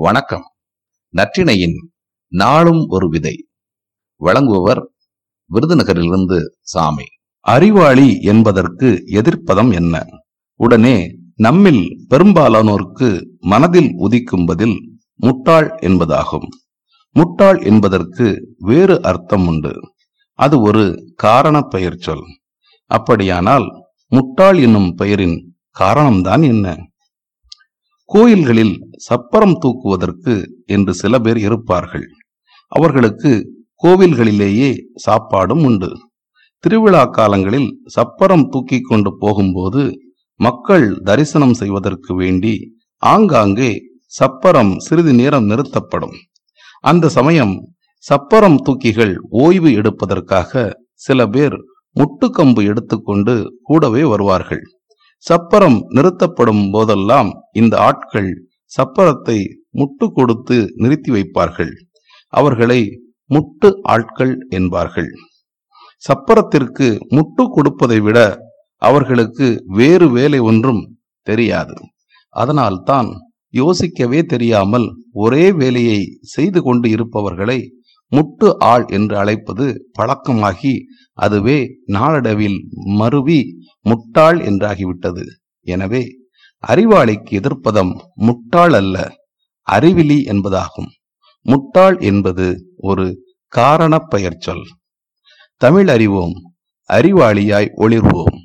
வணக்கம். நற்றிணையின் நாளும் ஒரு விதை. வழங்குபவர் விருதுநகரிலிருந்து சாமி. அறிவாளி என்பதற்கு எதிர்ப்பதம் என்ன? உடனே நம்மில் பெரும்பாலானோருக்கு மனதில் உதிக்கும் பதில் முட்டாள் என்பதாகும். முட்டாள் என்பதற்கு வேறு அர்த்தம் உண்டு. அது ஒரு காரண பெயர் சொல். அப்படியானால் முட்டாள் என்னும் பெயரின் காரணம்தான் என்ன? கோயில்களில் சப்பரம் தூக்குவதற்கு என்று சில பேர் இருப்பார்கள். அவர்களுக்கு கோவில்களிலேயே சாப்பாடும் உண்டு. திருவிழா காலங்களில் சப்பரம் தூக்கி கொண்டு போகும்போது மக்கள் தரிசனம் செய்வதற்கு வேண்டி ஆங்காங்கே சப்பரம் சிறிது நேரம் நிறுத்தப்படும். அந்த சமயம் சப்பரம் தூக்கிகள் ஓய்வு எடுப்பதற்காக சில பேர் முட்டுக்கம்பு எடுத்துக்கொண்டு கூடவே வருவார்கள். சப்பரம் நிறுத்தப்படும் போதெல்லாம் இந்த ஆட்கள் சப்பரத்தை முட்டு கொடுத்து நிறுத்தி வைப்பார்கள். அவர்களை முட்டு ஆட்கள் என்பார்கள். சப்பரத்திற்கு முட்டு கொடுப்பதை விட அவர்களுக்கு வேறு வேலை ஒன்றும் தெரியாது. அதனால்தான் யோசிக்கவே தெரியாமல் ஒரே வேலையை செய்து கொண்டு இருப்பவர்களை முட்டு ஆள் என்று அழைப்பது பழக்கமாகி அதுவே நாளடைவில் மருவி முட்டாள் என்றாகிவிட்டது. எனவே அறிவாளிக்கு எதிர்ப்பதம் முட்டாள் அல்ல அறிவிலி என்பதாகும். முட்டாள் என்பது ஒரு காரண பெயர் சொல் தமிழ் அறிவோம் அறிவாளியாய் ஒளிர்வோம்.